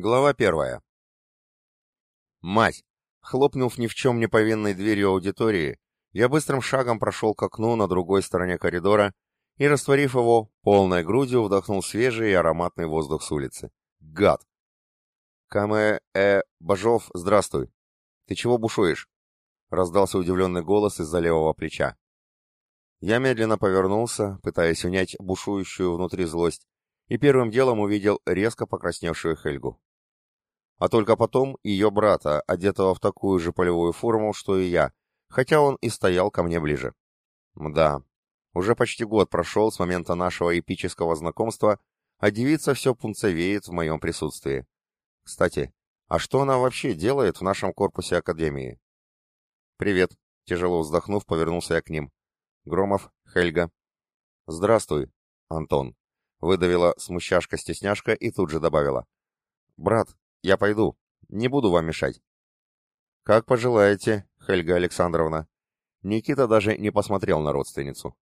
Глава первая. Мать! Хлопнув ни в чем не повинной дверью аудитории, я быстрым шагом прошел к окну на другой стороне коридора и, растворив его, полной грудью вдохнул свежий и ароматный воздух с улицы. Гад! Каме... э... Бажов, здравствуй! Ты чего бушуешь? Раздался удивленный голос из-за левого плеча. Я медленно повернулся, пытаясь унять бушующую внутри злость, и первым делом увидел резко покрасневшую Хельгу. А только потом ее брата, одетого в такую же полевую форму, что и я, хотя он и стоял ко мне ближе. Мда, уже почти год прошел с момента нашего эпического знакомства, а девица все пунцовеет в моем присутствии. Кстати, а что она вообще делает в нашем корпусе Академии? «Привет», — тяжело вздохнув, повернулся я к ним. «Громов, Хельга». «Здравствуй, Антон», Выдавила смущашка-стесняшка и тут же добавила. «Брат, я пойду. Не буду вам мешать». «Как пожелаете, Хельга Александровна». Никита даже не посмотрел на родственницу.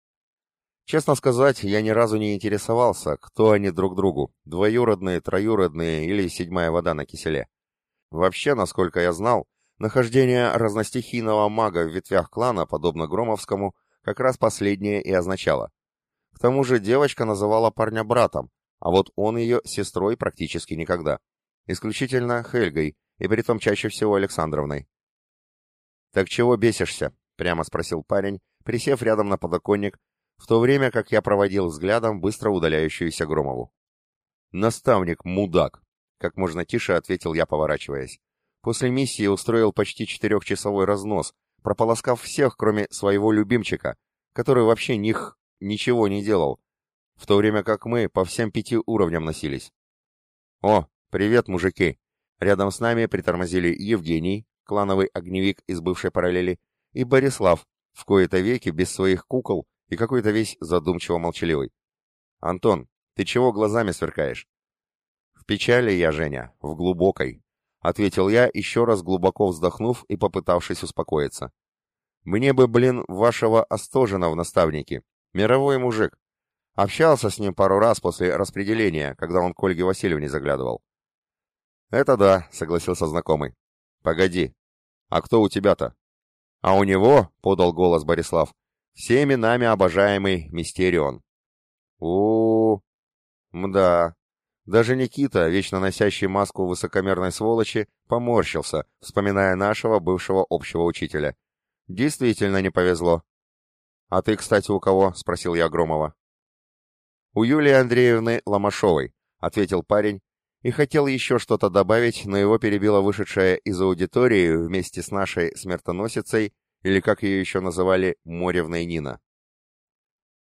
Честно сказать, я ни разу не интересовался, кто они друг другу, двоюродные, троюродные или седьмая вода на киселе. Вообще, насколько я знал, нахождение разностихийного мага в ветвях клана, подобно Громовскому, как раз последнее и означало. К тому же девочка называла парня братом, а вот он ее сестрой практически никогда. Исключительно Хельгой, и притом чаще всего Александровной. «Так чего бесишься?» — прямо спросил парень, присев рядом на подоконник, в то время как я проводил взглядом быстро удаляющуюся Громову. «Наставник, мудак!» — как можно тише ответил я, поворачиваясь. После миссии устроил почти четырехчасовой разнос, прополоскав всех, кроме своего любимчика, который вообще них ничего не делал, в то время как мы по всем пяти уровням носились. «О, привет, мужики!» Рядом с нами притормозили Евгений, клановый огневик из бывшей параллели, и Борислав, в кои-то веки без своих кукол и какой-то весь задумчиво молчаливый. «Антон, ты чего глазами сверкаешь?» «В печали я, Женя, в глубокой», — ответил я, еще раз глубоко вздохнув и попытавшись успокоиться. «Мне бы, блин, вашего Остожина в наставники, Мировой мужик. Общался с ним пару раз после распределения, когда он к Ольге Васильевне заглядывал. «Это да», — согласился знакомый. «Погоди, а кто у тебя-то?» «А у него», — подал голос Борислав, — «всеми нами обожаемый Мистерион». у, Мда. Даже Никита, вечно носящий маску высокомерной сволочи, поморщился, вспоминая нашего бывшего общего учителя. Действительно не повезло. «А ты, кстати, у кого?» — спросил я Громова. «У Юлии Андреевны Ломашовой», — ответил парень, и хотел еще что-то добавить, но его перебила вышедшая из аудитории вместе с нашей смертоносицей, или как ее еще называли, Моревной Нина.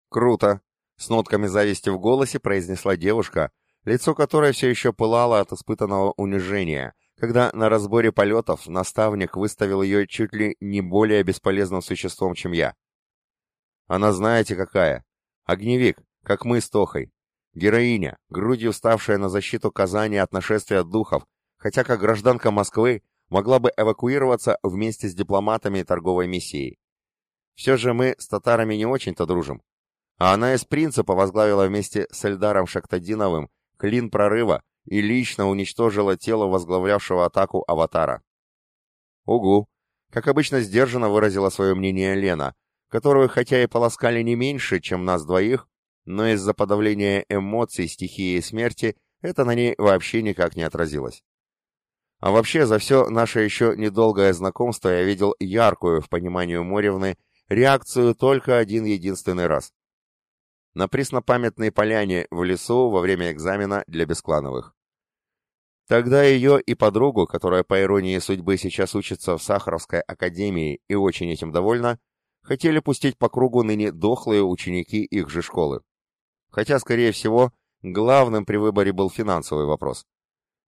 «Круто!» — с нотками зависти в голосе произнесла девушка, лицо которой все еще пылало от испытанного унижения, когда на разборе полетов наставник выставил ее чуть ли не более бесполезным существом, чем я. Она знаете какая? Огневик, как мы с Тохой. Героиня, грудью ставшая на защиту Казани от нашествия духов, хотя как гражданка Москвы могла бы эвакуироваться вместе с дипломатами торговой миссией. Все же мы с татарами не очень-то дружим. А она из принципа возглавила вместе с Эльдаром Шактадиновым клин прорыва и лично уничтожила тело возглавлявшего атаку аватара. Угу. Как обычно сдержанно выразила свое мнение Лена, которую хотя и полоскали не меньше, чем нас двоих, но из-за подавления эмоций стихии смерти это на ней вообще никак не отразилось. А вообще, за все наше еще недолгое знакомство я видел яркую, в понимании Моревны, реакцию только один единственный раз. На преснопамятной поляне в лесу во время экзамена для бесклановых. Тогда ее и подругу, которая по иронии судьбы сейчас учится в Сахаровской академии и очень этим довольна, хотели пустить по кругу ныне дохлые ученики их же школы. Хотя, скорее всего, главным при выборе был финансовый вопрос.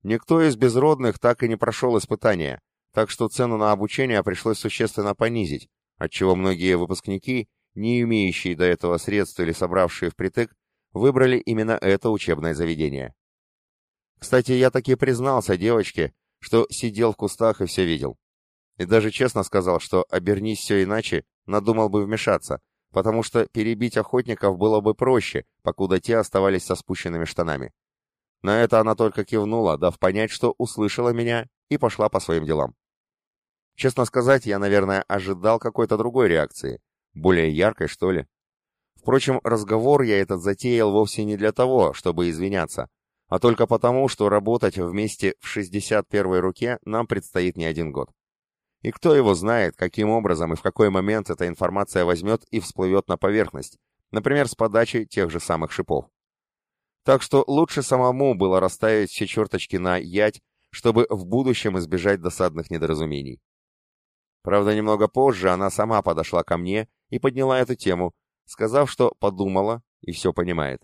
Никто из безродных так и не прошел испытания, так что цену на обучение пришлось существенно понизить, отчего многие выпускники, не имеющие до этого средств или собравшие впритык, выбрали именно это учебное заведение. Кстати, я таки признался девочке, что сидел в кустах и все видел. И даже честно сказал, что обернись все иначе, надумал бы вмешаться, потому что перебить охотников было бы проще, покуда те оставались со спущенными штанами. На это она только кивнула, дав понять, что услышала меня и пошла по своим делам. Честно сказать, я, наверное, ожидал какой-то другой реакции, более яркой, что ли. Впрочем, разговор я этот затеял вовсе не для того, чтобы извиняться, а только потому, что работать вместе в 61-й руке нам предстоит не один год. И кто его знает, каким образом и в какой момент эта информация возьмет и всплывет на поверхность, например, с подачи тех же самых шипов. Так что лучше самому было расставить все черточки на «ять», чтобы в будущем избежать досадных недоразумений. Правда, немного позже она сама подошла ко мне и подняла эту тему, сказав, что подумала и все понимает.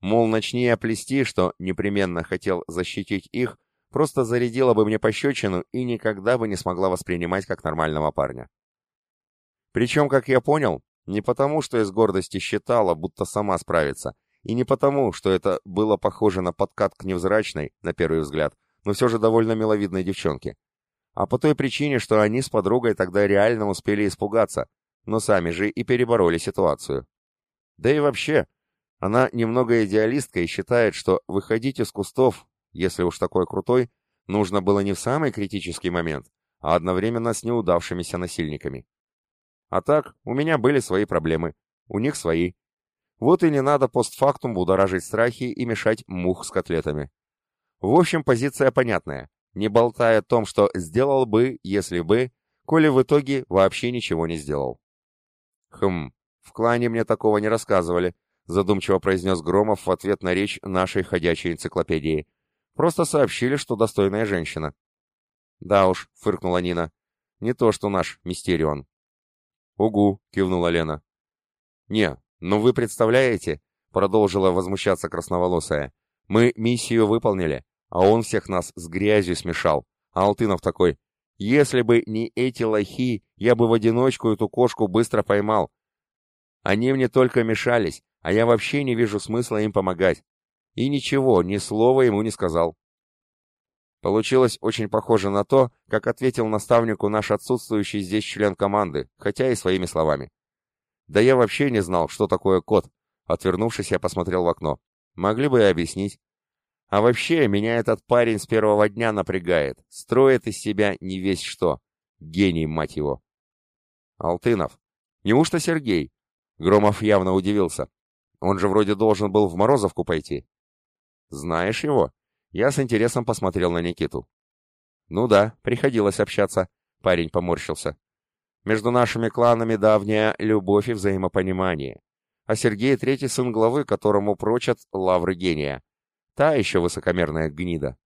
Мол, начни я плести, что непременно хотел защитить их, просто зарядила бы мне пощечину и никогда бы не смогла воспринимать как нормального парня. Причем, как я понял, не потому, что из гордости считала, будто сама справится, и не потому, что это было похоже на подкат к невзрачной, на первый взгляд, но все же довольно миловидной девчонке, а по той причине, что они с подругой тогда реально успели испугаться, но сами же и перебороли ситуацию. Да и вообще, она немного идеалистка и считает, что выходить из кустов, если уж такой крутой, нужно было не в самый критический момент, а одновременно с неудавшимися насильниками. А так, у меня были свои проблемы, у них свои. Вот и не надо постфактум будоражить страхи и мешать мух с котлетами. В общем, позиция понятная, не болтая о том, что сделал бы, если бы, коли в итоге вообще ничего не сделал. Хм, в клане мне такого не рассказывали, задумчиво произнес Громов в ответ на речь нашей ходячей энциклопедии. Просто сообщили, что достойная женщина. Да уж, фыркнула Нина. Не то, что наш Мистерион. Угу, кивнула Лена. Не, ну вы представляете, продолжила возмущаться красноволосая. Мы миссию выполнили, а он всех нас с грязью смешал. А Алтынов такой, если бы не эти лохи, я бы в одиночку эту кошку быстро поймал. Они мне только мешались, а я вообще не вижу смысла им помогать. И ничего, ни слова ему не сказал. Получилось очень похоже на то, как ответил наставнику наш отсутствующий здесь член команды, хотя и своими словами. Да я вообще не знал, что такое кот. Отвернувшись, я посмотрел в окно. Могли бы и объяснить. А вообще, меня этот парень с первого дня напрягает. Строит из себя не весь что. Гений, мать его. Алтынов. Неужто Сергей? Громов явно удивился. Он же вроде должен был в Морозовку пойти. Знаешь его? Я с интересом посмотрел на Никиту. Ну да, приходилось общаться. Парень поморщился. Между нашими кланами давняя любовь и взаимопонимание. А Сергей — третий сын главы, которому прочат лавры гения. Та еще высокомерная гнида.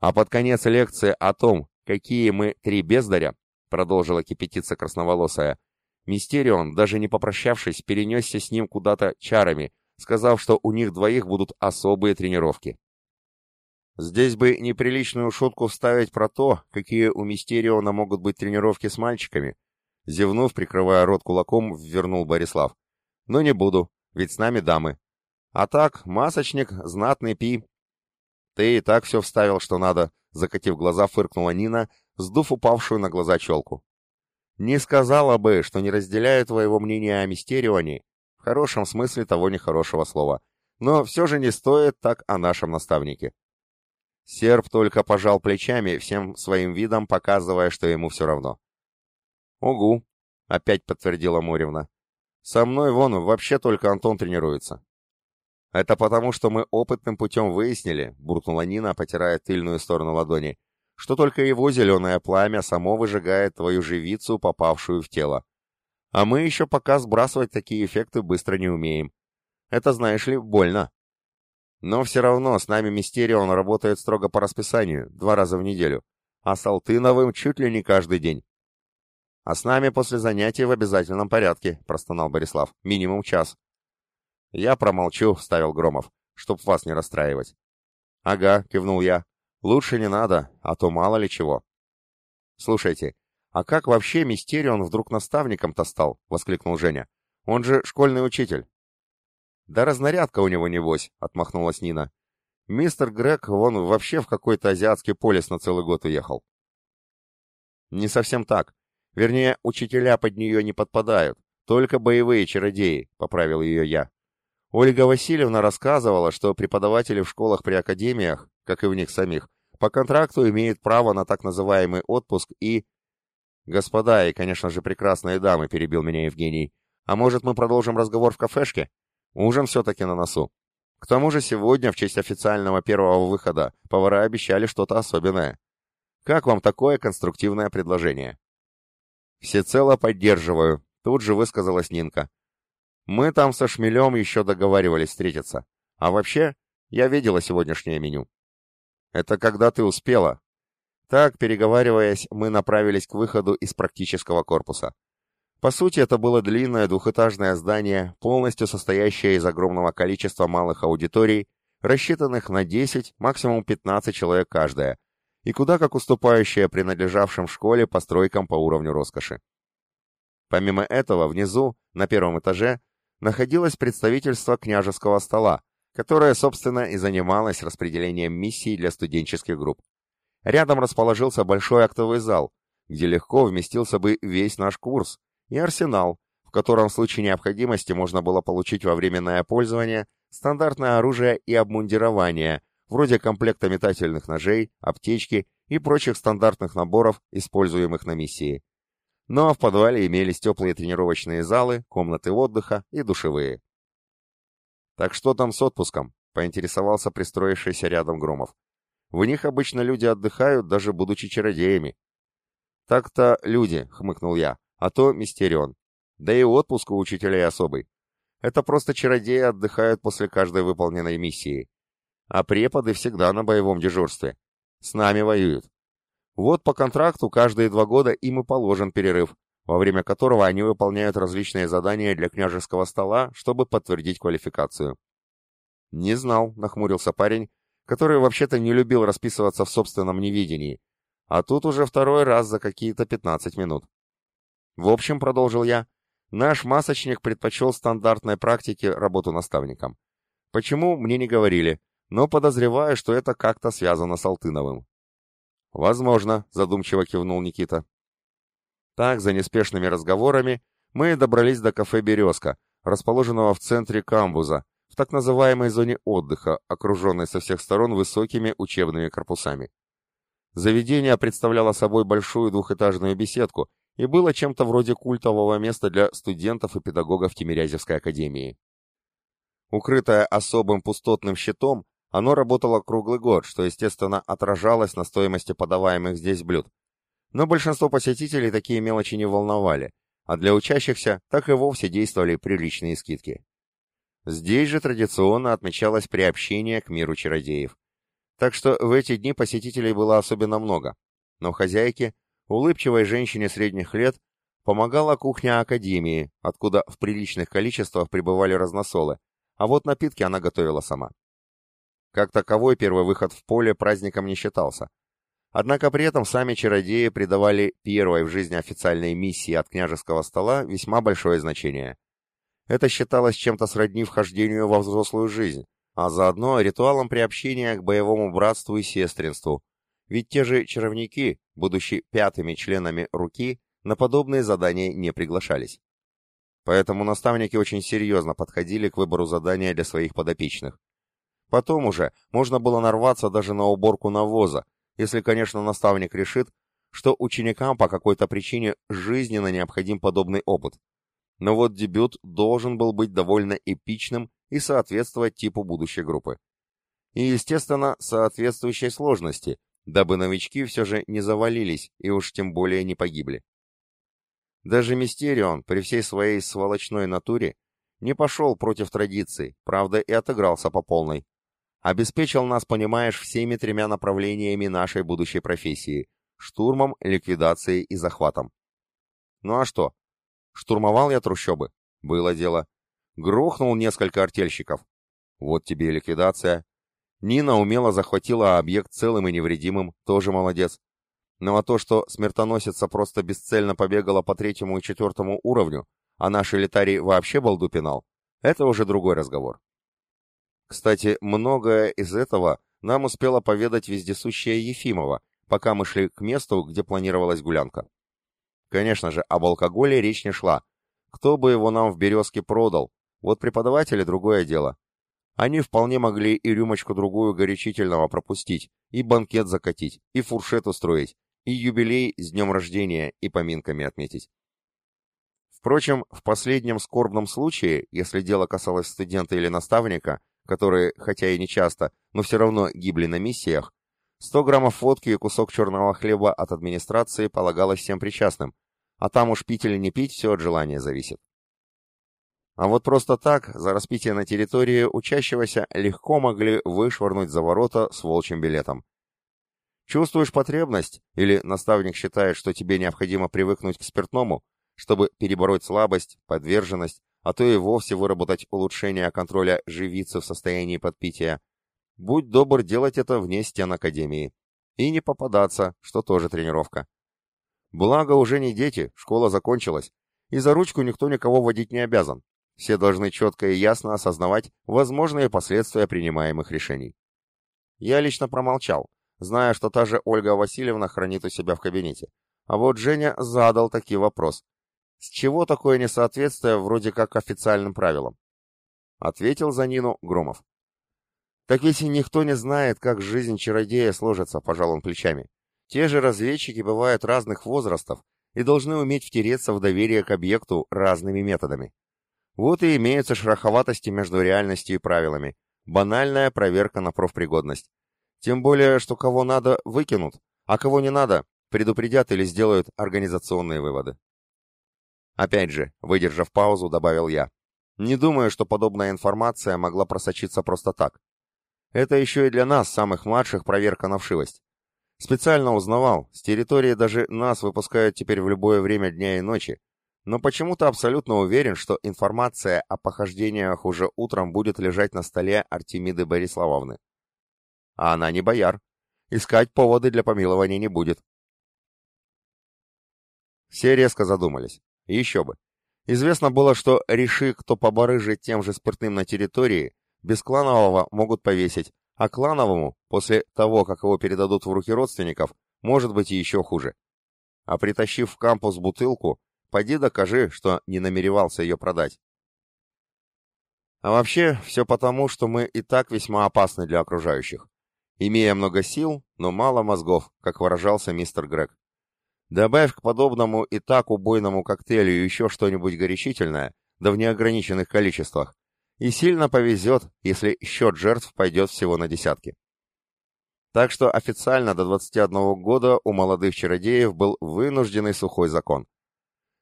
А под конец лекции о том, какие мы три бездаря, продолжила кипятиться красноволосая, Мистерион, даже не попрощавшись, перенесся с ним куда-то чарами, сказав, что у них двоих будут особые тренировки. Здесь бы неприличную шутку вставить про то, какие у Мистериона могут быть тренировки с мальчиками. Зевнув, прикрывая рот кулаком, вернул Борислав. Но не буду, ведь с нами дамы. А так, масочник, знатный пи. Ты и так все вставил, что надо, закатив глаза, фыркнула Нина, сдув упавшую на глаза челку. Не сказала бы, что не разделяю твоего мнения о Мистерионе, в хорошем смысле того нехорошего слова, но все же не стоит так о нашем наставнике. Серб только пожал плечами, всем своим видом показывая, что ему все равно. «Угу», — опять подтвердила Моревна. «Со мной вон вообще только Антон тренируется». «Это потому, что мы опытным путем выяснили», — буркнула Нина, потирая тыльную сторону ладони, что только его зеленое пламя само выжигает твою живицу, попавшую в тело. А мы еще пока сбрасывать такие эффекты быстро не умеем. Это, знаешь ли, больно. Но все равно с нами Мистерион работает строго по расписанию, два раза в неделю, а с Алтыновым чуть ли не каждый день. А с нами после занятий в обязательном порядке, простонал Борислав, минимум час. Я промолчу, вставил Громов, чтоб вас не расстраивать. Ага, кивнул я, Лучше не надо, а то мало ли чего. Слушайте, а как вообще Мистерион вдруг наставником-то стал? Воскликнул Женя. Он же школьный учитель. Да разнарядка у него небось, отмахнулась Нина. Мистер Грег, вон вообще в какой-то азиатский полис на целый год уехал. Не совсем так. Вернее, учителя под нее не подпадают, только боевые чародеи, поправил ее я. Ольга Васильевна рассказывала, что преподаватели в школах при академиях, как и в них самих, по контракту имеют право на так называемый отпуск и... Господа и, конечно же, прекрасные дамы, перебил меня Евгений. А может, мы продолжим разговор в кафешке? Ужин все-таки на носу. К тому же сегодня, в честь официального первого выхода, повара обещали что-то особенное. Как вам такое конструктивное предложение? Всецело поддерживаю, тут же высказалась Нинка. Мы там со Шмелем еще договаривались встретиться. А вообще, я видела сегодняшнее меню. Это когда ты успела. Так, переговариваясь, мы направились к выходу из практического корпуса. По сути, это было длинное двухэтажное здание, полностью состоящее из огромного количества малых аудиторий, рассчитанных на 10, максимум 15 человек каждая, и куда как уступающее принадлежавшим школе постройкам по уровню роскоши. Помимо этого, внизу, на первом этаже, находилось представительство княжеского стола, которая, собственно, и занималась распределением миссий для студенческих групп. Рядом расположился большой актовый зал, где легко вместился бы весь наш курс, и арсенал, в котором в случае необходимости можно было получить во временное пользование стандартное оружие и обмундирование, вроде комплекта метательных ножей, аптечки и прочих стандартных наборов, используемых на миссии. Ну а в подвале имелись теплые тренировочные залы, комнаты отдыха и душевые. «Так что там с отпуском?» — поинтересовался пристроившийся рядом Громов. «В них обычно люди отдыхают, даже будучи чародеями». «Так-то люди», — хмыкнул я, — «а то мистерион. Да и отпуск у учителей особый. Это просто чародеи отдыхают после каждой выполненной миссии. А преподы всегда на боевом дежурстве. С нами воюют. Вот по контракту каждые два года им и положен перерыв, во время которого они выполняют различные задания для княжеского стола, чтобы подтвердить квалификацию. «Не знал», — нахмурился парень, который вообще-то не любил расписываться в собственном невидении, а тут уже второй раз за какие-то 15 минут. В общем, продолжил я, наш масочник предпочел стандартной практике работу наставником. Почему, мне не говорили, но подозреваю, что это как-то связано с Алтыновым. «Возможно», — задумчиво кивнул Никита. Так, за неспешными разговорами, мы добрались до кафе «Березка», расположенного в центре камбуза, в так называемой зоне отдыха, окруженной со всех сторон высокими учебными корпусами. Заведение представляло собой большую двухэтажную беседку и было чем-то вроде культового места для студентов и педагогов Тимирязевской академии. Укрытое особым пустотным щитом, оно работало круглый год, что, естественно, отражалось на стоимости подаваемых здесь блюд, но большинство посетителей такие мелочи не волновали, а для учащихся так и вовсе действовали приличные скидки. Здесь же традиционно отмечалось приобщение к миру чародеев. Так что в эти дни посетителей было особенно много, но хозяйке, улыбчивой женщине средних лет, помогала кухня Академии, откуда в приличных количествах прибывали разносолы, а вот напитки она готовила сама. Как таковой первый выход в поле праздником не считался, Однако при этом сами чародеи придавали первой в жизни официальной миссии от княжеского стола весьма большое значение. Это считалось чем-то сродни вхождению во взрослую жизнь, а заодно ритуалом приобщения к боевому братству и сестринству. Ведь те же чаровники, будучи пятыми членами руки, на подобные задания не приглашались. Поэтому наставники очень серьезно подходили к выбору задания для своих подопечных. Потом уже можно было нарваться даже на уборку навоза, если, конечно, наставник решит, что ученикам по какой-то причине жизненно необходим подобный опыт. Но вот дебют должен был быть довольно эпичным и соответствовать типу будущей группы. И, естественно, соответствующей сложности, дабы новички все же не завалились и уж тем более не погибли. Даже Мистерион, при всей своей сволочной натуре, не пошел против традиций, правда и отыгрался по полной. Обеспечил нас, понимаешь, всеми тремя направлениями нашей будущей профессии – штурмом, ликвидацией и захватом. Ну а что? Штурмовал я трущобы? Было дело. Грохнул несколько артельщиков. Вот тебе и ликвидация. Нина умело захватила объект целым и невредимым, тоже молодец. Ну а то, что смертоносица просто бесцельно побегала по третьему и четвертому уровню, а наш элитарий вообще балду пинал, это уже другой разговор. Кстати, многое из этого нам успела поведать вездесущая Ефимова, пока мы шли к месту, где планировалась гулянка. Конечно же, об алкоголе речь не шла. Кто бы его нам в «Березке» продал? Вот преподаватели — другое дело. Они вполне могли и рюмочку-другую горячительного пропустить, и банкет закатить, и фуршет устроить, и юбилей с днем рождения и поминками отметить. Впрочем, в последнем скорбном случае, если дело касалось студента или наставника, которые, хотя и не часто, но все равно гибли на миссиях, 100 граммов водки и кусок черного хлеба от администрации полагалось всем причастным, а там уж пить или не пить, все от желания зависит. А вот просто так, за распитие на территории учащегося легко могли вышвырнуть за ворота с волчьим билетом. Чувствуешь потребность, или наставник считает, что тебе необходимо привыкнуть к спиртному, чтобы перебороть слабость, подверженность, а то и вовсе выработать улучшение контроля живицы в состоянии подпития, будь добр делать это вне стен Академии. И не попадаться, что тоже тренировка. Благо уже не дети, школа закончилась, и за ручку никто никого водить не обязан. Все должны четко и ясно осознавать возможные последствия принимаемых решений. Я лично промолчал, зная, что та же Ольга Васильевна хранит у себя в кабинете. А вот Женя задал таки вопрос. С чего такое несоответствие вроде как официальным правилам? Ответил за Нину Громов. Так ведь никто не знает, как жизнь чародея сложится, пожал он плечами. Те же разведчики бывают разных возрастов и должны уметь втереться в доверие к объекту разными методами. Вот и имеются шероховатости между реальностью и правилами. Банальная проверка на профпригодность. Тем более, что кого надо, выкинут, а кого не надо, предупредят или сделают организационные выводы. Опять же, выдержав паузу, добавил я. Не думаю, что подобная информация могла просочиться просто так. Это еще и для нас, самых младших, проверка на вшивость. Специально узнавал, с территории даже нас выпускают теперь в любое время дня и ночи, но почему-то абсолютно уверен, что информация о похождениях уже утром будет лежать на столе Артемиды Бориславовны. А она не бояр. Искать поводы для помилования не будет. Все резко задумались. Еще бы. Известно было, что реши, кто побарыжит тем же спиртным на территории, без кланового могут повесить, а клановому, после того, как его передадут в руки родственников, может быть и еще хуже. А притащив в кампус бутылку, Поди докажи, что не намеревался ее продать. А вообще, все потому, что мы и так весьма опасны для окружающих. Имея много сил, но мало мозгов, как выражался мистер Грег. Добавь к подобному и так убойному коктейлю еще что-нибудь горячительное, да в неограниченных количествах, и сильно повезет, если счет жертв пойдет всего на десятки. Так что официально до 21 года у молодых чародеев был вынужденный сухой закон.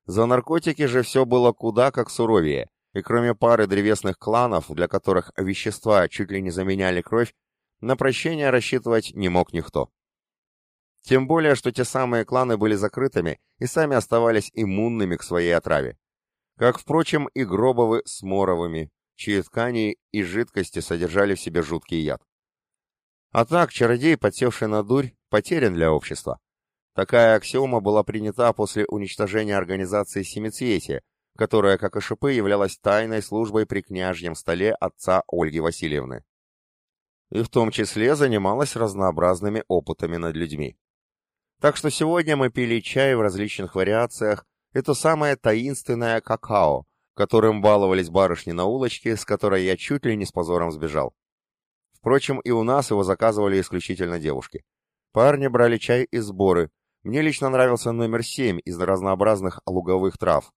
За наркотики же все было куда как суровее, и кроме пары древесных кланов, для которых вещества чуть ли не заменяли кровь, на прощение рассчитывать не мог никто. Тем более, что те самые кланы были закрытыми и сами оставались иммунными к своей отраве. Как, впрочем, и Гробовы с Моровыми, чьи ткани и жидкости содержали в себе жуткий яд. А так, чародей, подсевший на дурь, потерян для общества. Такая аксиома была принята после уничтожения организации Семицветия, которая, как и шипы, являлась тайной службой при княжьем столе отца Ольги Васильевны. И в том числе занималась разнообразными опытами над людьми. Так что сегодня мы пили чай в различных вариациях, это самое таинственное какао, которым баловались барышни на улочке, с которой я чуть ли не с позором сбежал. Впрочем, и у нас его заказывали исключительно девушки. Парни брали чай и сборы, мне лично нравился номер семь из разнообразных луговых трав.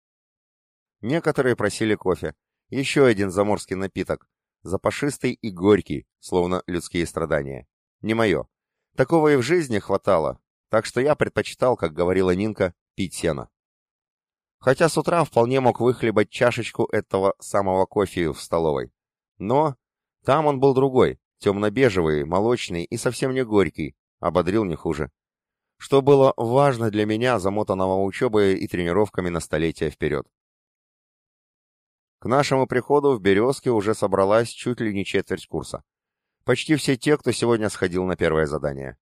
Некоторые просили кофе. Еще один заморский напиток. Запашистый и горький, словно людские страдания. Не мое. Такого и в жизни хватало, так что я предпочитал, как говорила Нинка, пить сено. Хотя с утра вполне мог выхлебать чашечку этого самого кофе в столовой. Но там он был другой, темно-бежевый, молочный и совсем не горький, ободрил не хуже что было важно для меня, замотанного учебой и тренировками на столетия вперед. К нашему приходу в «Березке» уже собралась чуть ли не четверть курса. Почти все те, кто сегодня сходил на первое задание.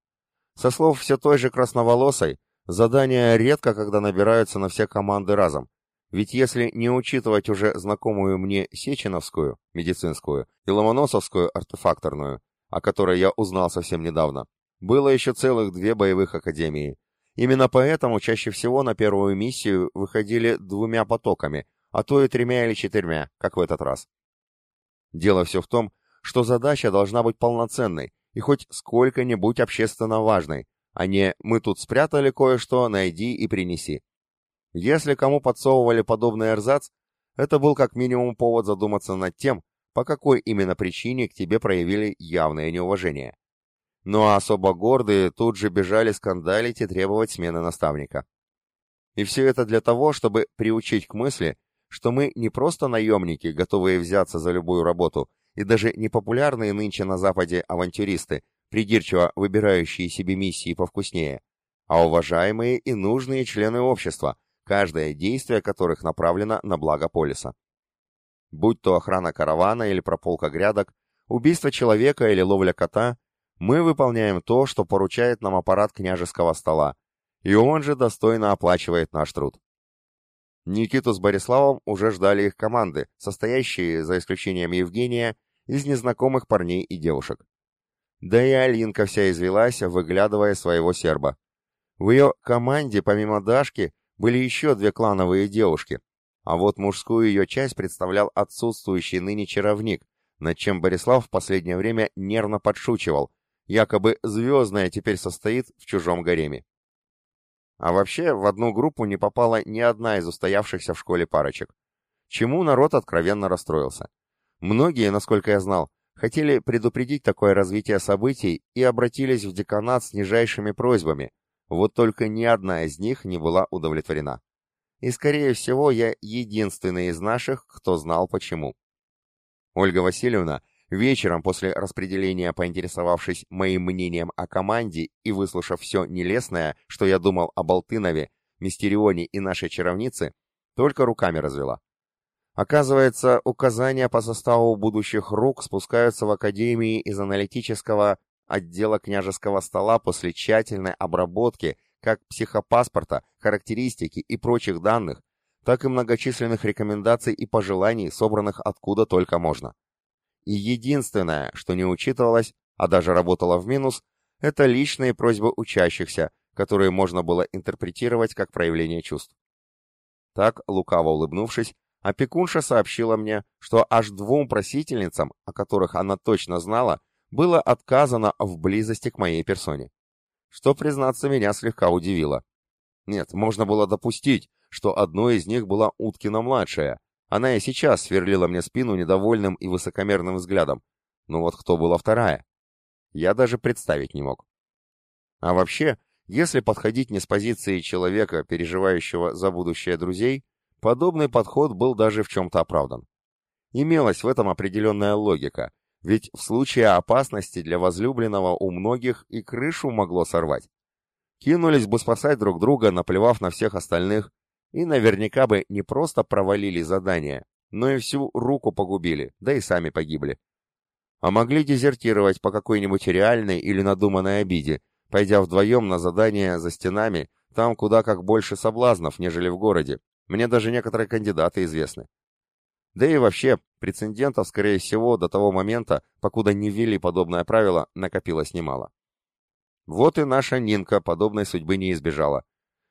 Со слов все той же красноволосой, задания редко когда набираются на все команды разом, ведь если не учитывать уже знакомую мне Сеченовскую, медицинскую, и Ломоносовскую, артефакторную, о которой я узнал совсем недавно, было еще целых две боевых академии. Именно поэтому чаще всего на первую миссию выходили двумя потоками, а то и тремя или четырьмя, как в этот раз. Дело все в том, что задача должна быть полноценной и хоть сколько-нибудь общественно важной, а не «мы тут спрятали кое-что, найди и принеси». Если кому подсовывали подобный эрзац, это был как минимум повод задуматься над тем, по какой именно причине к тебе проявили явное неуважение. А особо гордые тут же бежали скандалить и требовать смены наставника. И все это для того, чтобы приучить к мысли, что мы не просто наемники, готовые взяться за любую работу, и даже не популярные нынче на Западе авантюристы, придирчиво выбирающие себе миссии повкуснее, а уважаемые и нужные члены общества, каждое действие которых направлено на благо полиса. Будь то охрана каравана или прополка грядок, убийство человека или ловля кота, мы выполняем то, что поручает нам аппарат княжеского стола, и он же достойно оплачивает наш труд. Никиту с Бориславом уже ждали их команды, состоящие, за исключением Евгения, из незнакомых парней и девушек. Да и Алинка вся извелась, выглядывая своего серба. В ее команде, помимо Дашки, были еще две клановые девушки, а вот мужскую ее часть представлял отсутствующий ныне чаровник, над чем Борислав в последнее время нервно подшучивал, якобы звездная теперь состоит в чужом гареме. А вообще, в одну группу не попала ни одна из устоявшихся в школе парочек. Чему народ откровенно расстроился. Многие, насколько я знал, хотели предупредить такое развитие событий и обратились в деканат с нижайшими просьбами, вот только ни одна из них не была удовлетворена. И, скорее всего, я единственный из наших, кто знал почему. Ольга Васильевна Вечером после распределения, поинтересовавшись моим мнением о команде и выслушав все нелестное, что я думал о Болтынове, Мистерионе и нашей чаровнице, только руками развела. Оказывается, указания по составу будущих рук спускаются в Академии из аналитического отдела княжеского стола после тщательной обработки как психопаспорта, характеристики и прочих данных, так и многочисленных рекомендаций и пожеланий, собранных откуда только можно. И единственное, что не учитывалось, а даже работало в минус, это личные просьбы учащихся, которые можно было интерпретировать как проявление чувств. Так, лукаво улыбнувшись, опекунша сообщила мне, что аж двум просительницам, о которых она точно знала, было отказано в близости к моей персоне. Что, признаться, меня слегка удивило. Нет, можно было допустить, что одной из них была Уткина-младшая, она и сейчас сверлила мне спину недовольным и высокомерным взглядом. Но вот кто была вторая? Я даже представить не мог. А вообще, если подходить не с позиции человека, переживающего за будущее друзей, подобный подход был даже в чем-то оправдан. Имелась в этом определенная логика, ведь в случае опасности для возлюбленного у многих и крышу могло сорвать. Кинулись бы спасать друг друга, наплевав на всех остальных, и наверняка бы не просто провалили задание, но и всю руку погубили, да и сами погибли. А могли дезертировать по какой-нибудь реальной или надуманной обиде, пойдя вдвоем на задание за стенами, там куда как больше соблазнов, нежели в городе. Мне даже некоторые кандидаты известны. Да и вообще, прецедентов, скорее всего, до того момента, покуда не ввели подобное правило, накопилось немало. Вот и наша Нинка подобной судьбы не избежала.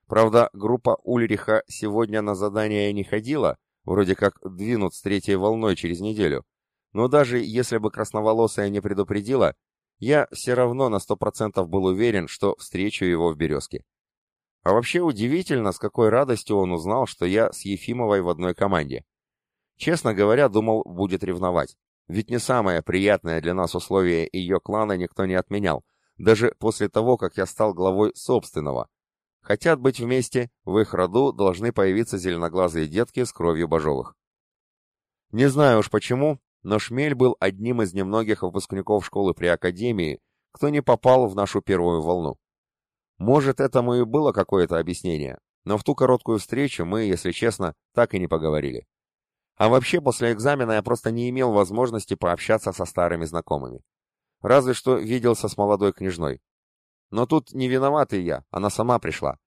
Правда, группа Ульриха сегодня на задание не ходила, вроде как двинут с третьей волной через неделю. Но даже если бы красноволосая не предупредила, я все равно на сто процентов был уверен, что встречу его в «Березке». А вообще удивительно, с какой радостью он узнал, что я с Ефимовой в одной команде. Честно говоря, думал, будет ревновать. Ведь не самое приятное для нас условие ее клана никто не отменял, даже после того, как я стал главой собственного, Хотят быть вместе, в их роду должны появиться зеленоглазые детки с кровью Бажовых. Не знаю уж почему, но Шмель был одним из немногих выпускников школы при Академии, кто не попал в нашу первую волну. Может, этому и было какое-то объяснение, но в ту короткую встречу мы, если честно, так и не поговорили. А вообще, после экзамена я просто не имел возможности пообщаться со старыми знакомыми. Разве что виделся с молодой княжной. Но тут не виноват и я, она сама пришла.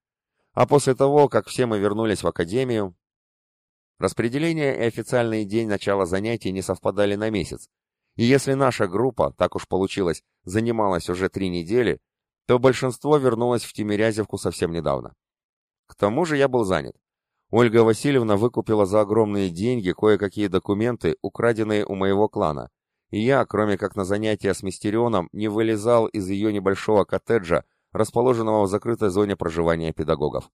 А после того, как все мы вернулись в академию... Распределение и официальный день начала занятий не совпадали на месяц. И если наша группа, так уж получилось, занималась уже три недели, то большинство вернулось в Тимирязевку совсем недавно. К тому же я был занят. Ольга Васильевна выкупила за огромные деньги кое-какие документы, украденные у моего клана, и я, кроме как на занятия с Мистерионом, не вылезал из ее небольшого коттеджа, расположенного в закрытой зоне проживания педагогов.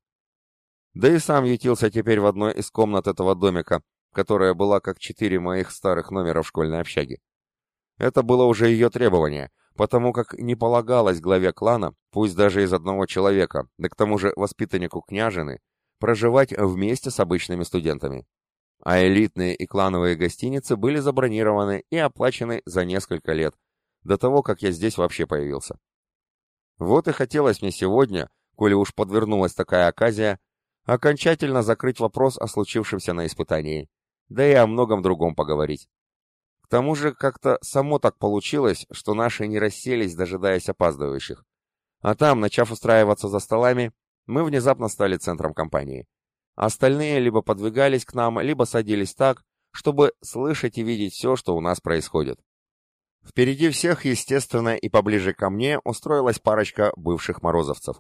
Да и сам ютился теперь в одной из комнат этого домика, которая была как четыре моих старых номера в школьной общаге. Это было уже ее требование, потому как не полагалось главе клана, пусть даже из одного человека, да к тому же воспитаннику княжины, проживать вместе с обычными студентами. А элитные и клановые гостиницы были забронированы и оплачены за несколько лет, до того, как я здесь вообще появился. Вот и хотелось мне сегодня, коли уж подвернулась такая оказия, окончательно закрыть вопрос о случившемся на испытании, да и о многом другом поговорить. Тому же как-то само так получилось, что наши не расселись, дожидаясь опаздывающих. А там, начав устраиваться за столами, мы внезапно стали центром компании. Остальные либо подвигались к нам, либо садились так, чтобы слышать и видеть все, что у нас происходит. Впереди всех, естественно, и поближе ко мне устроилась парочка бывших морозовцев.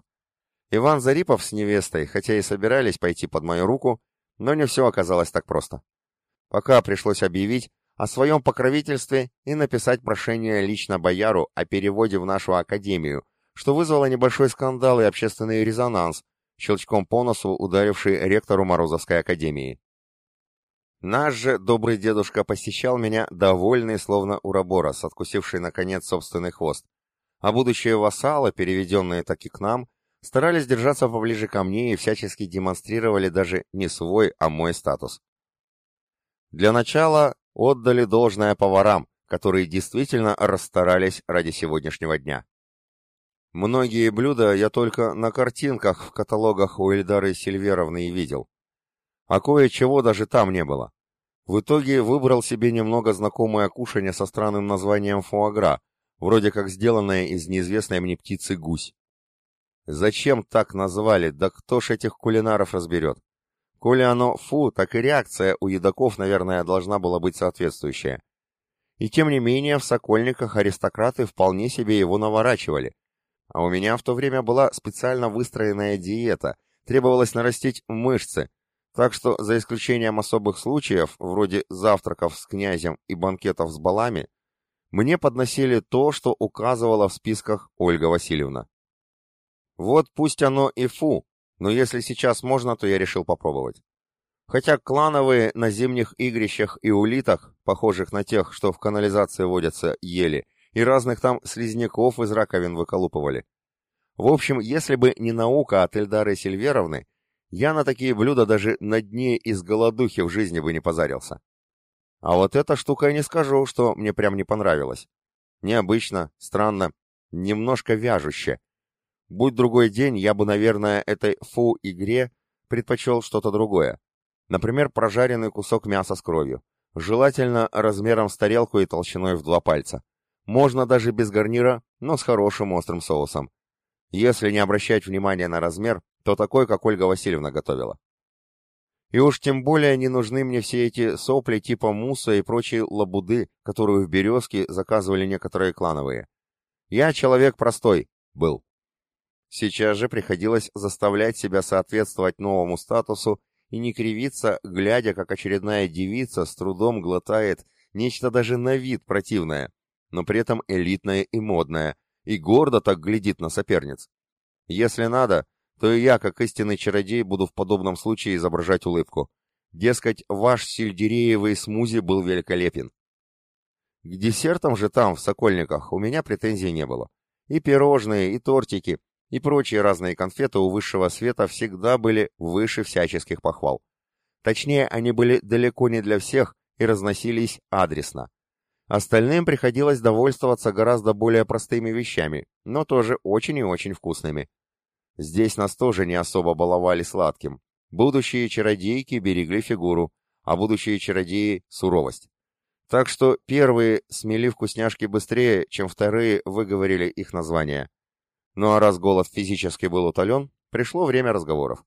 Иван Зарипов с невестой, хотя и собирались пойти под мою руку, но не все оказалось так просто. Пока пришлось объявить о своем покровительстве и написать прошение лично бояру о переводе в нашу академию, что вызвало небольшой скандал и общественный резонанс, щелчком по носу ударивший ректору Морозовской академии. Наш же добрый дедушка посещал меня, довольный, словно уроборос, откусивший, наконец, собственный хвост. А будущие вассалы, переведенные таки к нам, старались держаться поближе ко мне и всячески демонстрировали даже не свой, а мой статус. Для начала отдали должное поварам, которые действительно расстарались ради сегодняшнего дня. Многие блюда я только на картинках в каталогах у Эльдары Сильверовны и видел. А кое-чего даже там не было. В итоге выбрал себе немного знакомое кушанье со странным названием фуагра, вроде как сделанное из неизвестной мне птицы гусь. Зачем так назвали, да кто ж этих кулинаров разберет? Коли оно фу, так и реакция у едоков, наверное, должна была быть соответствующая. И тем не менее в Сокольниках аристократы вполне себе его наворачивали, а у меня в то время была специально выстроенная диета, требовалось нарастить мышцы, так что, за исключением особых случаев, вроде завтраков с князем и банкетов с балами, мне подносили то, что указывала в списках Ольга Васильевна. Вот пусть оно и фу, но если сейчас можно, то я решил попробовать. Хотя клановые на зимних игрищах и улитах, похожих на тех, что в канализации водятся, ели, и разных там слизняков из раковин выколупывали. В общем, если бы не наука от Эльдары Сильверовны, я на такие блюда даже на дне из голодухи в жизни бы не позарился. А вот эта штука я не скажу, что мне прям не понравилась. Необычно, странно, немножко вяжуще. Будь другой день, я бы, наверное, этой фу-игре предпочел что-то другое. Например, прожаренный кусок мяса с кровью. Желательно размером с тарелку и толщиной в два пальца. Можно даже без гарнира, но с хорошим острым соусом. Если не обращать внимания на размер, то такой, как Ольга Васильевна готовила. И уж тем более не нужны мне все эти сопли типа муса и прочие лабуды, которую в «Березке» заказывали некоторые клановые. Я человек простой, был. Сейчас же приходилось заставлять себя соответствовать новому статусу и не кривиться, глядя, как очередная девица с трудом глотает нечто даже на вид противное, но при этом элитное и модное, и гордо так глядит на соперниц. Если надо, то и я, как истинный чародей, буду в подобном случае изображать улыбку. Дескать, ваш сельдереевый смузи был великолепен. К десертам же там, в Сокольниках, у меня претензий не было. И пирожные, и тортики, и прочие разные конфеты у высшего света всегда были выше всяческих похвал. Точнее, они были далеко не для всех и разносились адресно. Остальным приходилось довольствоваться гораздо более простыми вещами, но тоже очень и очень вкусными. Здесь нас тоже не особо баловали сладким. Будущие чародейки берегли фигуру, а будущие чародеи — суровость. Так что первые смели вкусняшки быстрее, чем вторые выговорили их название. Ну а раз голод физически был утолен, пришло время разговоров.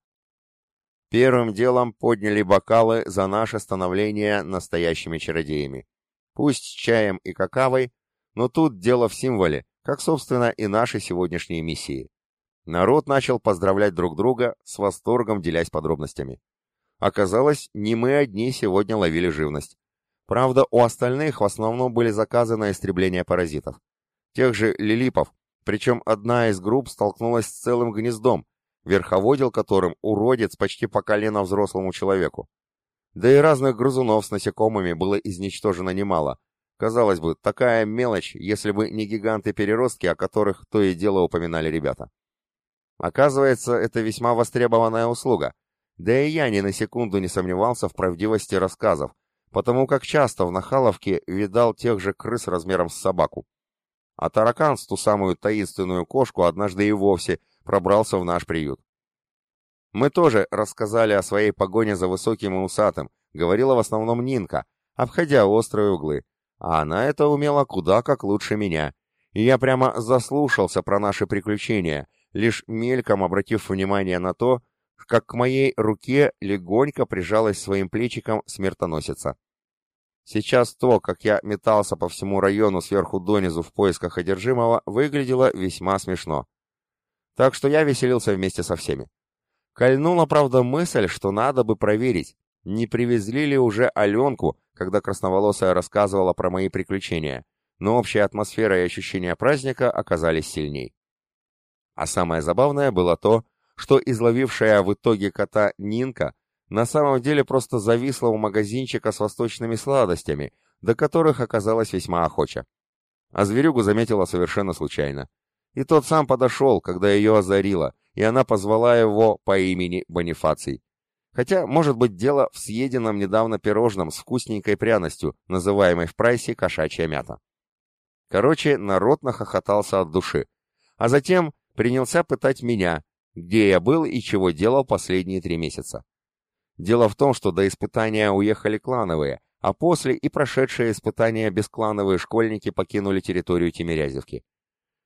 Первым делом подняли бокалы за наше становление настоящими чародеями. Пусть чаем и какавой, но тут дело в символе, как, собственно, и нашей сегодняшней миссии. Народ начал поздравлять друг друга, с восторгом делясь подробностями. Оказалось, не мы одни сегодня ловили живность. Правда, у остальных в основном были заказы на истребление паразитов. Тех же лилипов, причем одна из групп столкнулась с целым гнездом, верховодил которым уродец почти по колено взрослому человеку. Да и разных грызунов с насекомыми было изничтожено немало. Казалось бы, такая мелочь, если бы не гиганты-переростки, о которых то и дело упоминали ребята. Оказывается, это весьма востребованная услуга. Да и я ни на секунду не сомневался в правдивости рассказов, потому как часто в Нахаловке видал тех же крыс размером с собаку. А таракан с ту самую таинственную кошку однажды и вовсе пробрался в наш приют. Мы тоже рассказали о своей погоне за высоким и усатым, говорила в основном Нинка, обходя острые углы, а она это умела куда как лучше меня. И я прямо заслушался про наши приключения, лишь мельком обратив внимание на то, как к моей руке легонько прижалась своим плечиком смертоносица. Сейчас то, как я метался по всему району сверху донизу в поисках одержимого, выглядело весьма смешно. Так что я веселился вместе со всеми. Кольнула, правда, мысль, что надо бы проверить, не привезли ли уже Аленку, когда красноволосая рассказывала про мои приключения, но общая атмосфера и ощущения праздника оказались сильней. А самое забавное было то, что изловившая в итоге кота Нинка на самом деле просто зависла у магазинчика с восточными сладостями, до которых оказалась весьма охоча. А зверюгу заметила совершенно случайно. И тот сам подошел, когда ее озарило, и она позвала его по имени Бонифаций. Хотя, может быть, дело в съеденном недавно пирожном с вкусненькой пряностью, называемой в прайсе кошачья мята. Короче, народ нахохотался от души. А затем принялся пытать меня, где я был и чего делал последние три месяца. Дело в том, что до испытания уехали клановые, а после и прошедшие испытания бесклановые школьники покинули территорию Тимирязевки.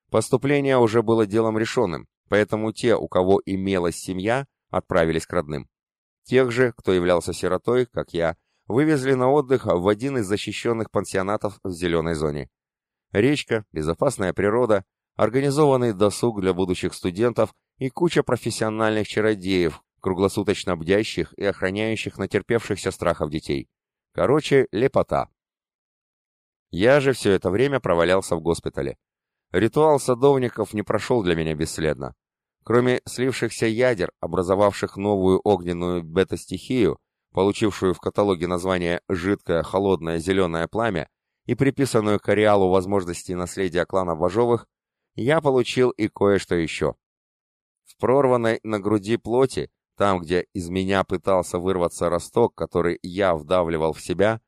Поступление уже было делом решенным, поэтому те, у кого имелась семья, отправились к родным. Тех же, кто являлся сиротой, как я, вывезли на отдых в один из защищенных пансионатов в зеленой зоне. Речка, безопасная природа, организованный досуг для будущих студентов и куча профессиональных чародеев, круглосуточно бдящих и охраняющих натерпевшихся страхов детей. Короче, лепота. Я же все это время провалялся в госпитале. Ритуал садовников не прошел для меня бесследно. Кроме слившихся ядер, образовавших новую огненную бета-стихию, получившую в каталоге название «жидкое холодное зеленое пламя» и приписанную к ареалу возможности наследия клана Бажовых, я получил и кое-что еще. В прорванной на груди плоти, там, где из меня пытался вырваться росток, который я вдавливал в себя,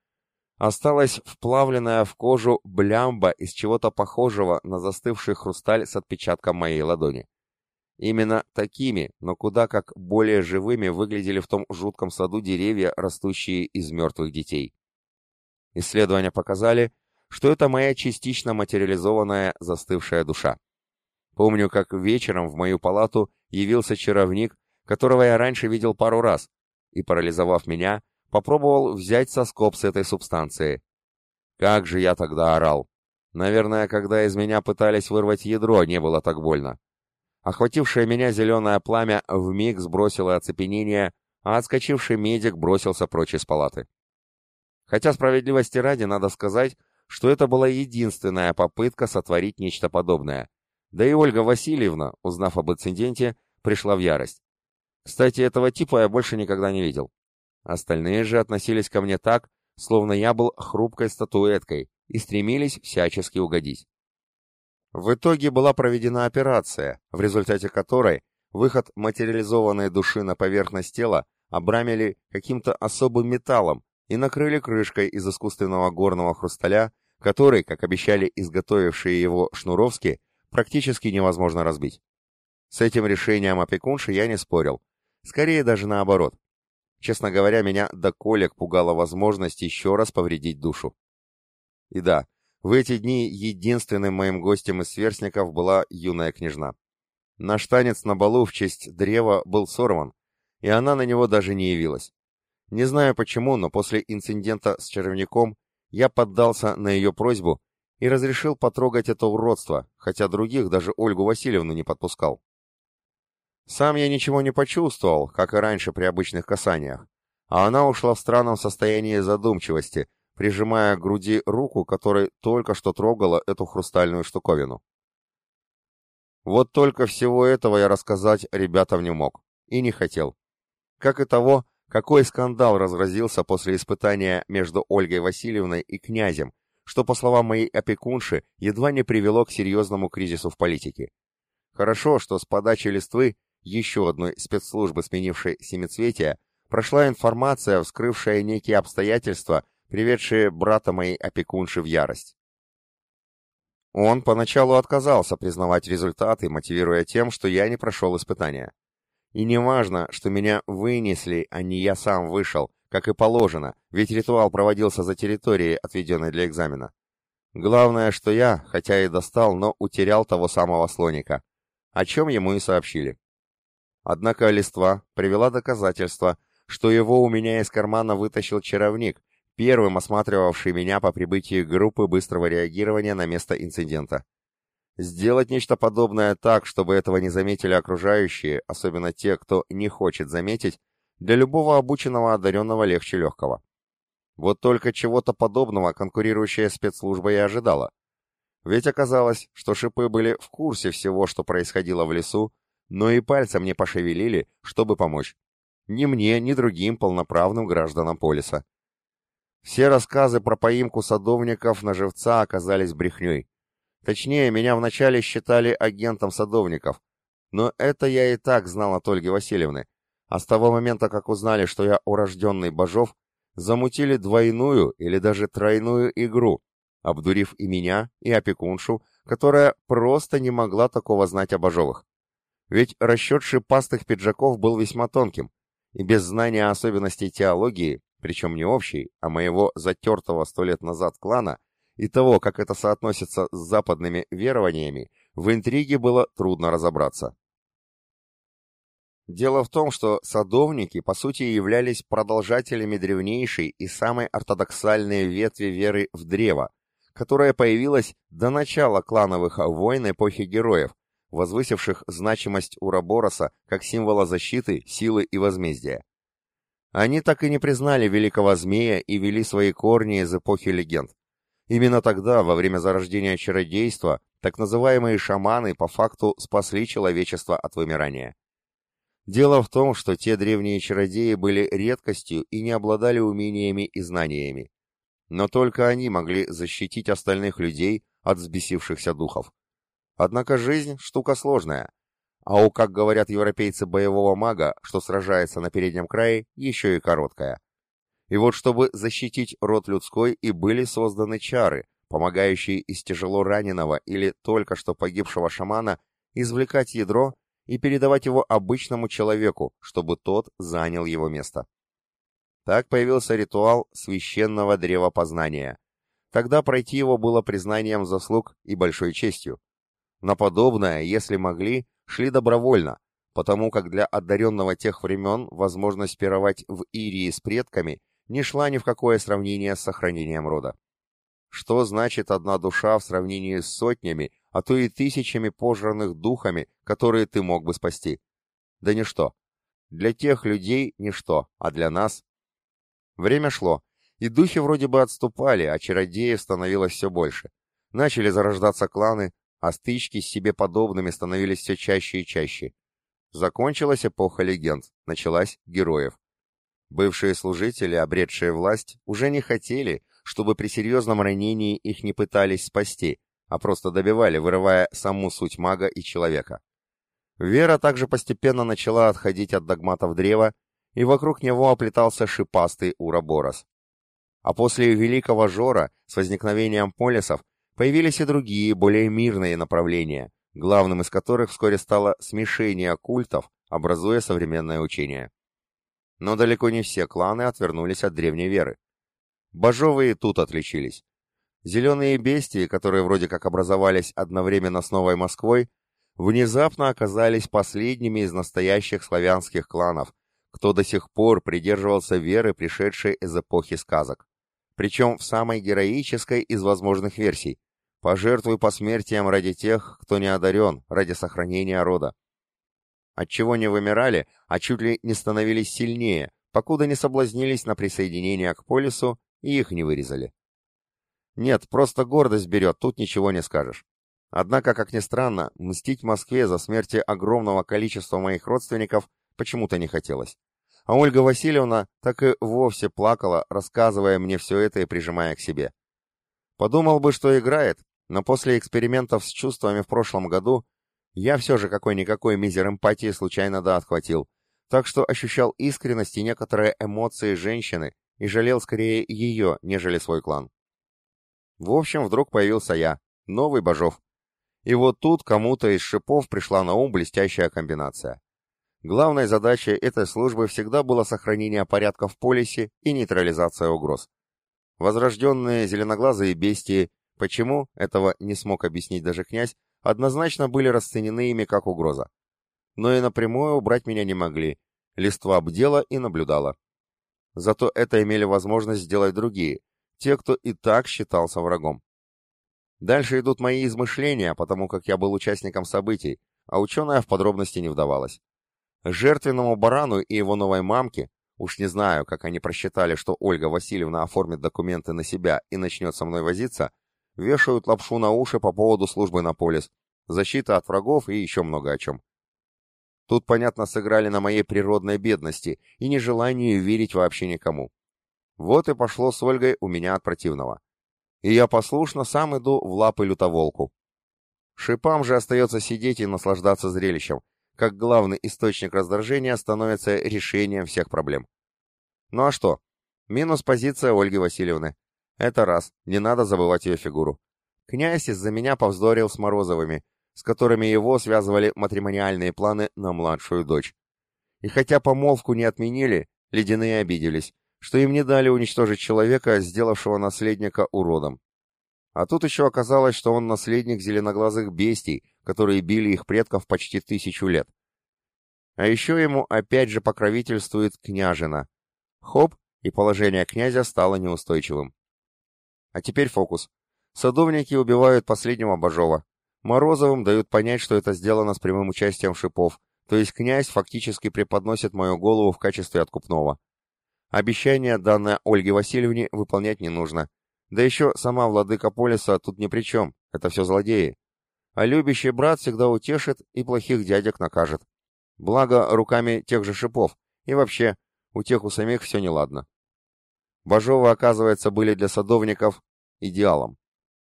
осталась вплавленная в кожу блямба из чего-то похожего на застывший хрусталь с отпечатком моей ладони. Именно такими, но куда как более живыми выглядели в том жутком саду деревья, растущие из мертвых детей. Исследования показали, что это моя частично материализованная застывшая душа. Помню, как вечером в мою палату явился чаровник, которого я раньше видел пару раз, и, парализовав меня, Попробовал взять соскоб с этой субстанции. Как же я тогда орал. Наверное, когда из меня пытались вырвать ядро, не было так больно. Охватившее меня зеленое пламя вмиг сбросило оцепенение, а отскочивший медик бросился прочь из палаты. Хотя справедливости ради надо сказать, что это была единственная попытка сотворить нечто подобное. Да и Ольга Васильевна, узнав об инциденте, пришла в ярость. Кстати, этого типа я больше никогда не видел. Остальные же относились ко мне так, словно я был хрупкой статуэткой, и стремились всячески угодить. В итоге была проведена операция, в результате которой выход материализованной души на поверхность тела обрамили каким-то особым металлом и накрыли крышкой из искусственного горного хрусталя, который, как обещали изготовившие его шнуровски, практически невозможно разбить. С этим решением опекунши я не спорил. Скорее даже наоборот. Честно говоря, меня до колик пугала возможность еще раз повредить душу. И да, в эти дни единственным моим гостем из сверстников была юная княжна. Наш танец на балу в честь древа был сорван, и она на него даже не явилась. Не знаю почему, но после инцидента с червяком я поддался на ее просьбу и разрешил потрогать это уродство, хотя других, даже Ольгу Васильевну, не подпускал. Сам я ничего не почувствовал, как и раньше при обычных касаниях, а она ушла в странном состоянии задумчивости, прижимая к груди руку, которой только что трогала эту хрустальную штуковину. Вот только всего этого я рассказать ребятам не мог и не хотел. Как и того, какой скандал разразился после испытания между Ольгой Васильевной и князем, что, по словам моей опекунши, едва не привело к серьезному кризису в политике. Хорошо, что с подачи листвы, еще одной спецслужбы, сменившей семицветия, прошла информация, вскрывшая некие обстоятельства, приведшие брата моей опекунши в ярость. Он поначалу отказался признавать результаты, мотивируя тем, что я не прошел испытания. И не важно, что меня вынесли, а не я сам вышел, как и положено, ведь ритуал проводился за территорией, отведенной для экзамена. Главное, что я, хотя и достал, но утерял того самого слоника, о чем ему и сообщили. Однако листва привела доказательства, что его у меня из кармана вытащил чаровник, первым осматривавший меня по прибытии группы быстрого реагирования на место инцидента. Сделать нечто подобное так, чтобы этого не заметили окружающие, особенно те, кто не хочет заметить, для любого обученного одаренного легче легкого. Вот только чего-то подобного конкурирующая спецслужба и ожидала. Ведь оказалось, что шипы были в курсе всего, что происходило в лесу, но и пальцем не пошевелили, чтобы помочь. Ни мне, ни другим полноправным гражданам полиса. Все рассказы про поимку садовников на живца оказались брехней. Точнее, меня вначале считали агентом садовников, но это я и так знал от Ольги Васильевны. А с того момента, как узнали, что я урожденный Бажов, замутили двойную или даже тройную игру, обдурив и меня, и опекуншу, которая просто не могла такого знать о Бажовых. Ведь расчет шипастых пиджаков был весьма тонким, и без знания особенностей теологии, причем не общей, а моего затертого сто лет назад клана, и того, как это соотносится с западными верованиями, в интриге было трудно разобраться. Дело в том, что садовники, по сути, являлись продолжателями древнейшей и самой ортодоксальной ветви веры в древо, которая появилась до начала клановых войн эпохи героев, возвысивших значимость Урабороса как символа защиты, силы и возмездия. Они так и не признали великого змея и вели свои корни из эпохи легенд. Именно тогда, во время зарождения чародейства, так называемые шаманы по факту спасли человечество от вымирания. Дело в том, что те древние чародеи были редкостью и не обладали умениями и знаниями. Но только они могли защитить остальных людей от взбесившихся духов. Однако жизнь – штука сложная, а у, как говорят европейцы, боевого мага, что сражается на переднем крае, еще и короткая. И вот чтобы защитить род людской и были созданы чары, помогающие из тяжело раненого или только что погибшего шамана извлекать ядро и передавать его обычному человеку, чтобы тот занял его место. Так появился ритуал священного древа познания. Тогда пройти его было признанием заслуг и большой честью. На подобное, если могли, шли добровольно, потому как для одаренного тех времен возможность пировать в Ирии с предками не шла ни в какое сравнение с сохранением рода. Что значит одна душа в сравнении с сотнями, а то и тысячами пожранных духами, которые ты мог бы спасти? Да ничто. Для тех людей ничто, а для нас... Время шло, и духи вроде бы отступали, а чародеев становилось все больше. Начали зарождаться кланы, а стычки с себе подобными становились все чаще и чаще. Закончилась эпоха легенд, началась героев. Бывшие служители, обретшие власть, уже не хотели, чтобы при серьезном ранении их не пытались спасти, а просто добивали, вырывая саму суть мага и человека. Вера также постепенно начала отходить от догматов древа, и вокруг него оплетался шипастый Ураборос. А после Великого Жора с возникновением полисов появились и другие, более мирные направления, главным из которых вскоре стало смешение культов, образуя современное учение. Но далеко не все кланы отвернулись от древней веры. Божовые тут отличились. Зеленые бестии, которые вроде как образовались одновременно с Новой Москвой, внезапно оказались последними из настоящих славянских кланов, кто до сих пор придерживался веры, пришедшей из эпохи сказок. Причем в самой героической из возможных версий. Пожертвуй посмертием ради тех, кто не одарен, ради сохранения рода отчего не вымирали, а чуть ли не становились сильнее, покуда не соблазнились на присоединение к полису и их не вырезали. Нет, просто гордость берет, тут ничего не скажешь. Однако, как ни странно, мстить Москве за смерти огромного количества моих родственников почему-то не хотелось. А Ольга Васильевна так и вовсе плакала, рассказывая мне все это и прижимая к себе. Подумал бы, что играет, но после экспериментов с чувствами в прошлом году я все же какой-никакой мизер эмпатии случайно да отхватил, так что ощущал искренность и некоторые эмоции женщины и жалел скорее ее, нежели свой клан. В общем, вдруг появился я, новый Бажов. И вот тут кому-то из шипов пришла на ум блестящая комбинация. Главной задачей этой службы всегда было сохранение порядка в полисе и нейтрализация угроз. Возрожденные зеленоглазые бестии, почему, этого не смог объяснить даже князь, однозначно были расценены ими как угроза. Но и напрямую убрать меня не могли, листва бдела и наблюдала. Зато это имели возможность сделать другие, те, кто и так считался врагом. Дальше идут мои измышления, потому как я был участником событий, а ученая в подробности не вдавалась. Жертвенному барану и его новой мамке, уж не знаю, как они просчитали, что Ольга Васильевна оформит документы на себя и начнет со мной возиться, вешают лапшу на уши по поводу службы на полис, защита от врагов и еще много о чем. Тут, понятно, сыграли на моей природной бедности и нежелании верить вообще никому. Вот и пошло с Ольгой у меня от противного. И я послушно сам иду в лапы лютоволку. Шипам же остается сидеть и наслаждаться зрелищем, как главный источник раздражения становится решением всех проблем. Ну а что? Минус позиция Ольги Васильевны. Это раз, не надо забывать ее фигуру. Князь из-за меня повздорил с Морозовыми, с которыми его связывали матримониальные планы на младшую дочь. И хотя помолвку не отменили, ледяные обиделись, что им не дали уничтожить человека, сделавшего наследника уродом. А тут еще оказалось, что он наследник зеленоглазых бестий, которые били их предков почти тысячу лет. А еще ему опять же покровительствует княжина. Хоп, и положение князя стало неустойчивым. А теперь фокус. Садовники убивают последнего Бажова. Морозовым дают понять, что это сделано с прямым участием шипов, то есть князь фактически преподносит мою голову в качестве откупного. Обещание, данное Ольге Васильевне, выполнять не нужно. Да еще сама владыка полиса тут ни при чем, это все злодеи. А любящий брат всегда утешит и плохих дядек накажет. Благо, руками тех же шипов. И вообще, у тех у самих все неладно. Бажовы, оказывается, были для садовников идеалом.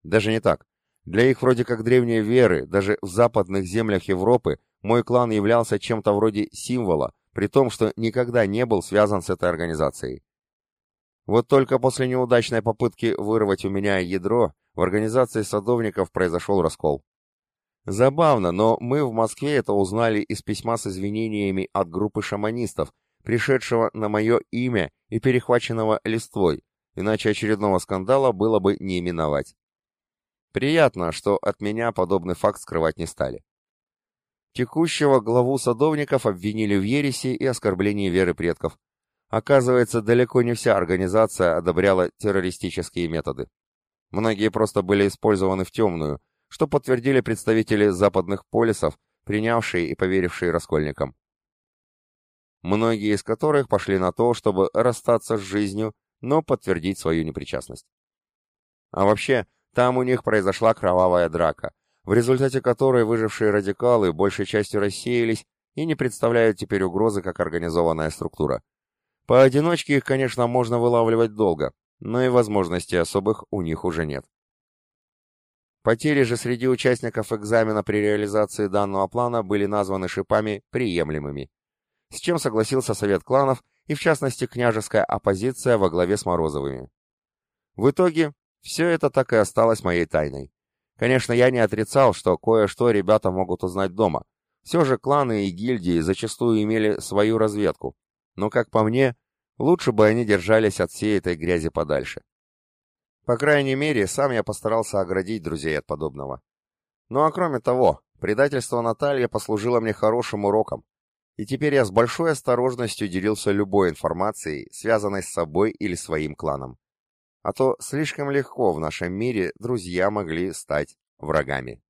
Даже не так. Для их вроде как древней веры, даже в западных землях Европы, мой клан являлся чем-то вроде символа, при том, что никогда не был связан с этой организацией. Вот только после неудачной попытки вырвать у меня ядро, в организации садовников произошел раскол. Забавно, но мы в Москве это узнали из письма с извинениями от группы шаманистов, пришедшего на мое имя и перехваченного листвой, иначе очередного скандала было бы не именовать. Приятно, что от меня подобный факт скрывать не стали. Текущего главу садовников обвинили в ереси и оскорблении веры предков. Оказывается, далеко не вся организация одобряла террористические методы. Многие просто были использованы в темную, что подтвердили представители западных полисов, принявшие и поверившие раскольникам. Многие из которых пошли на то, чтобы расстаться с жизнью, но подтвердить свою непричастность. А вообще, там у них произошла кровавая драка, в результате которой выжившие радикалы большей частью рассеялись и не представляют теперь угрозы как организованная структура. Поодиночке их, конечно, можно вылавливать долго, но и возможностей особых у них уже нет. Потери же среди участников экзамена при реализации данного плана были названы шипами приемлемыми, с чем согласился Совет кланов и, в частности, княжеская оппозиция во главе с Морозовыми. В итоге, все это так и осталось моей тайной. Конечно, я не отрицал, что кое-что ребята могут узнать дома. Все же кланы и гильдии зачастую имели свою разведку. Но, как по мне, лучше бы они держались от всей этой грязи подальше. По крайней мере, сам я постарался оградить друзей от подобного. Ну а кроме того, предательство Натальи послужило мне хорошим уроком. И теперь я с большой осторожностью делился любой информацией, связанной с собой или своим кланом а то слишком легко в нашем мире друзья могли стать врагами.